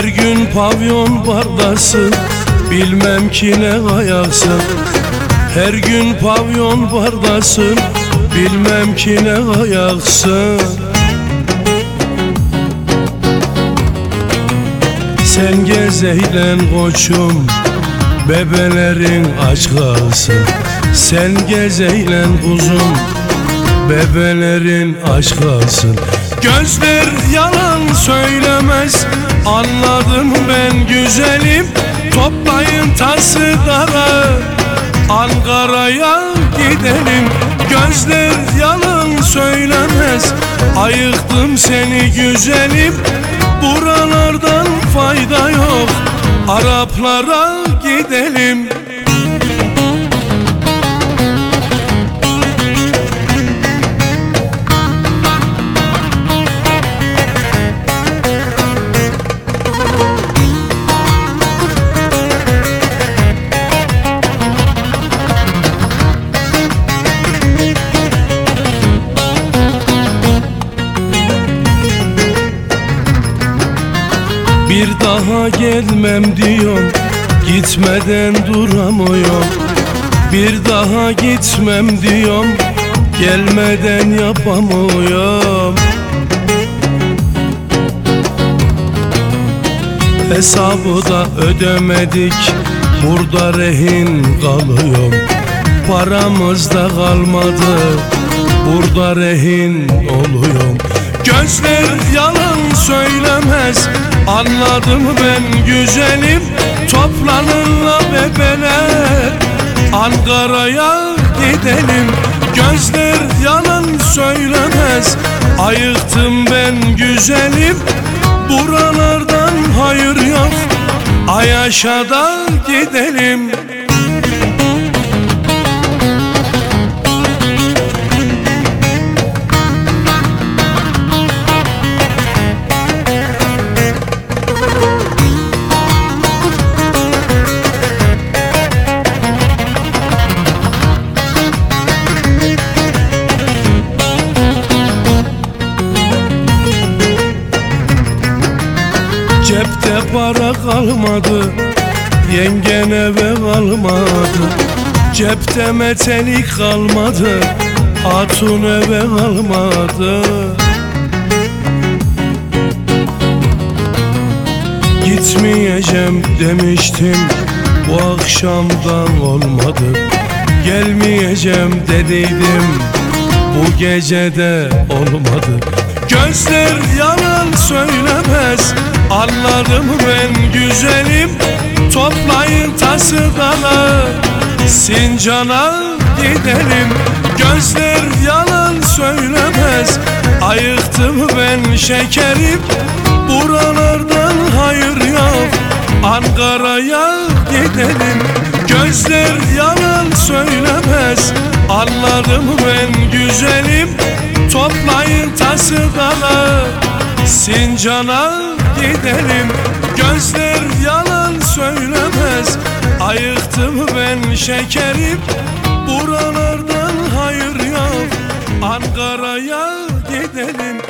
gün pavyon bardasın Bilmem ki ne ayaksın Her gün pavyon bardasın Bilmem ki ne ayaksın Sen gez eğlen koçum Bebelerin aç kalsın Sen gez eğlen kuzum Bebelerin aç kalsın Gözler yalan söylemez. Anladım ben güzelim. Toplayın tası dara. Ankara'ya gidelim. Gözler yalan söylemez. Ayıktım seni güzelim. Buralardan fayda yok. Araplara gidelim Bir daha gelmem diyorum Gitmeden duramıyorum Bir daha gitmem diyorum Gelmeden yapamıyorum. Hesabı da ödemedik Burada rehin kalıyorum Paramız da kalmadı Burada rehin oluyorum Gözler yalan söylemez. Anladım ben güzelim. Toplanınla bebeler. Ankara'ya gidelim. Gözler yalan söylemez. Ayıktım ben güzelim. Buralardan hayır yok. Ayaşa'da gidelim Cepte para kalmadı Yengen eve kalmadı. Cepte metelik kalmadı Hatun eve kalmadı. Gitmeyeceğim demiştim Bu akşamdan olmadı. Gelmeyeceğim dediydim Bu gecede olmadı Gözler yalan söylemez Anladım ben güzelim. Toplayın tası dala Sincan'a gidelim. Gözler yalan söylemez Ayıktım ben şekerim. Buralardan hayır yok Ankara'ya gidelim. Gözler yalan söylemez Anladım ben güzelim Toplayın tası dala Sincan'a gidelim Gözler yalan söylemez. Ayıktım ben şekerim Buralardan hayır yok. Ankara'ya gidelim